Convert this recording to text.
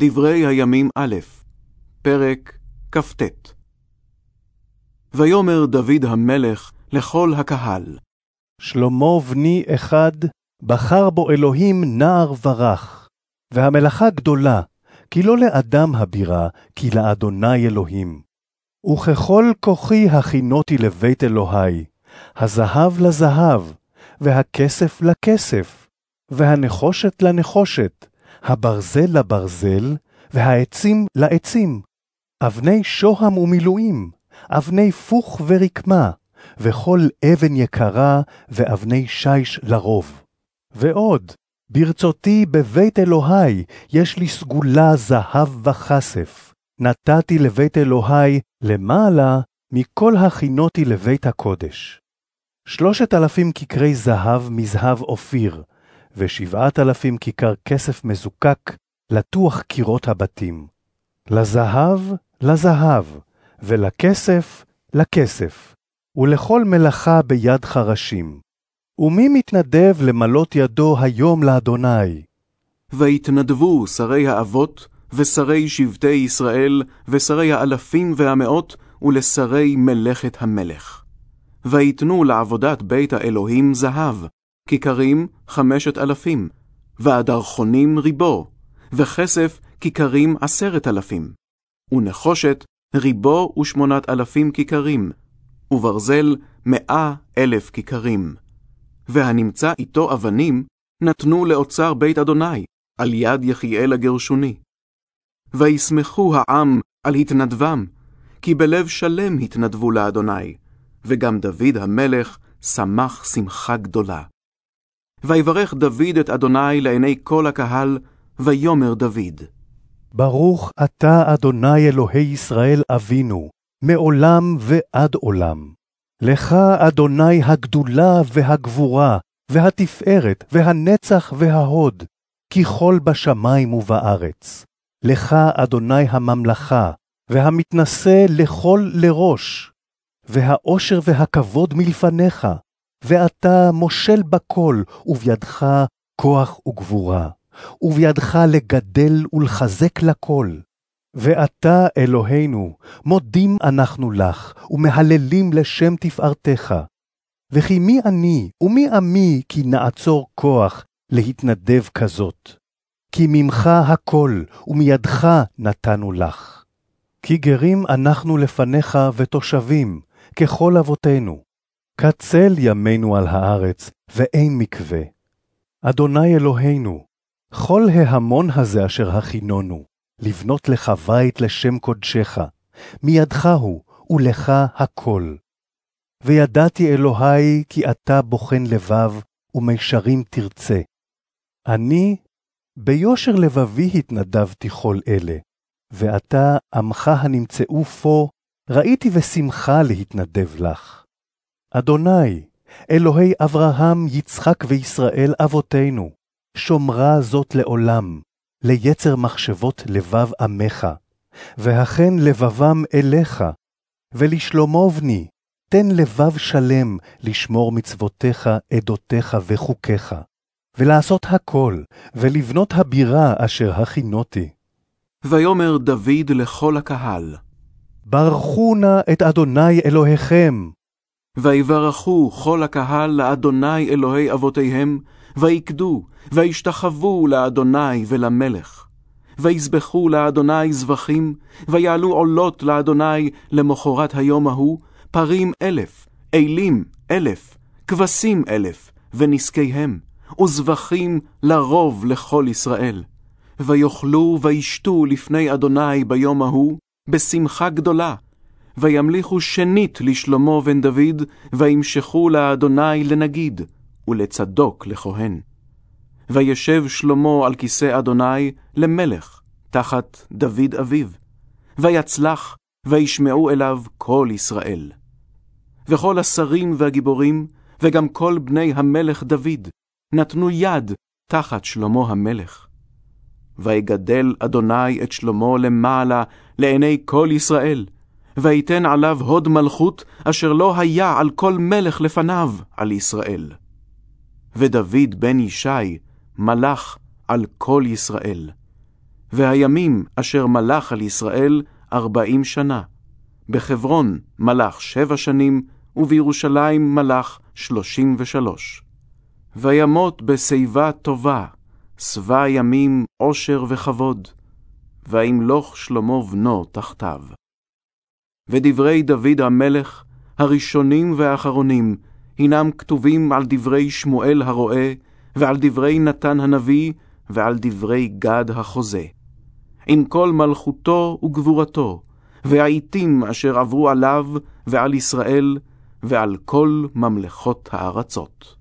דברי הימים א', פרק כ"ט. ויאמר דוד המלך לכל הקהל, שלמה בני אחד, בחר בו אלוהים נער ורך, והמלאכה גדולה, כי לא לאדם הבירה, כי לאדוני אלוהים. וככל כוחי הכינותי לבית אלוהי, הזהב לזהב, והכסף לכסף, והנחושת לנחושת, הברזל לברזל, והעצים לעצים, אבני שוהם ומילואים, אבני פוך ורקמה, וכל אבן יקרה, ואבני שיש לרוב. ועוד, ברצותי בבית אלוהי, יש לי סגולה זהב וכסף. נתתי לבית אלוהי למעלה מכל הכינותי לבית הקודש. שלושת אלפים כיכרי זהב מזהב אופיר, ושבעת אלפים כיכר כסף מזוקק, לטוח קירות הבתים. לזהב, לזהב, ולכסף, לכסף, ולכל מלאכה ביד חרשים. ומי מתנדב למלות ידו היום לאדוני? ויתנדבו שרי האבות, ושרי שבטי ישראל, ושרי האלפים והמאות, ולשרי מלאכת המלך. ויתנו לעבודת בית האלוהים זהב, כיכרים חמשת אלפים, והדרכונים ריבו, וכסף כיכרים עשרת אלפים, ונחושת ריבו ושמונת אלפים כיכרים, וברזל מאה אלף כיכרים. והנמצא איתו אבנים, נתנו לאוצר בית אדוני, על יד יחיאל הגרשוני. וישמחו העם על התנדבם, כי בלב שלם התנדבו לאדוני, וגם דוד המלך שמח שמחה גדולה. ויברך דוד את אדוני לעיני כל הקהל, ויאמר דוד. ברוך אתה, אדוני אלוהי ישראל אבינו, מעולם ועד עולם. לך, אדוני, הגדולה והגבורה, והתפארת, והנצח וההוד, ככל בשמיים ובארץ. לך, אדוני, הממלכה, והמתנשא לכל לראש, והאושר והכבוד מלפניך, ואתה מושל בכל, ובידך כוח וגבורה, ובידך לגדל ולחזק לכל. ואתה, אלוהינו, מודים אנחנו לך, ומהללים לשם תפארתך. וכי מי אני ומי עמי כי נעצור כוח להתנדב כזאת? כי ממך הכל, ומידך נתנו לך. כי גרים אנחנו לפניך ותושבים, ככל אבותינו. קצל ימינו על הארץ, ואין מקווה. אדוני אלוהינו, כל ההמון הזה אשר הכינונו, לבנות לך בית לשם קודשך, מידך הוא, ולך הכל. וידעתי אלוהי כי אתה בוחן לבב, ומישרים תרצה. אני ביושר לבבי התנדבתי כל אלה, ועתה עמך הנמצאו פה, ראיתי ושמחה להתנדב לך. אדוני, אלוהי אברהם, יצחק וישראל אבותינו, שומרה זאת לעולם, ליצר מחשבות לבב עמך, והכן לבבם אליך, ולשלמה בני, תן לבב שלם לשמור מצוותיך, עדותיך וחוקיך, ולעשות הכל, ולבנות הבירה אשר הכינותי. ויאמר דוד לכל הקהל, ברכו נא את אדוני אלוהיכם. ויברכו כל הקהל לאדוני אלוהי אבותיהם, ויקדו, וישתחוו לאדוני ולמלך. ויזבחו לאדוני זבחים, ויעלו עולות לאדוני למחרת היום ההוא, פרים אלף, אלים אלף, כבשים אלף, ונזקיהם, וזבחים לרוב לכל ישראל. ויאכלו וישתו לפני אדוני ביום ההוא, בשמחה גדולה. וימליכו שנית לשלמה בן דוד, וימשכו לאדוני לנגיד, ולצדוק לכהן. וישב שלמה על כיסא אדוני למלך, תחת דוד אביו. ויצלח, וישמעו אליו כל ישראל. וכל השרים והגיבורים, וגם כל בני המלך דוד, נתנו יד תחת שלמה המלך. ויגדל אדוני את שלמה למעלה לעיני כל ישראל, ויתן עליו הוד מלכות, אשר לא היה על כל מלך לפניו על ישראל. ודוד בן ישי מלך על כל ישראל. והימים אשר מלך על ישראל ארבעים שנה. בחברון מלך שבע שנים, ובירושלים מלך שלושים ושלוש. וימות בשיבה טובה, שבע ימים עושר וכבוד, וימלוך שלמה בנו תחתיו. ודברי דוד המלך, הראשונים והאחרונים, הנם כתובים על דברי שמואל הרועה, ועל דברי נתן הנביא, ועל דברי גד החוזה. עם כל מלכותו וגבורתו, והעיתים אשר עברו עליו ועל ישראל, ועל כל ממלכות הארצות.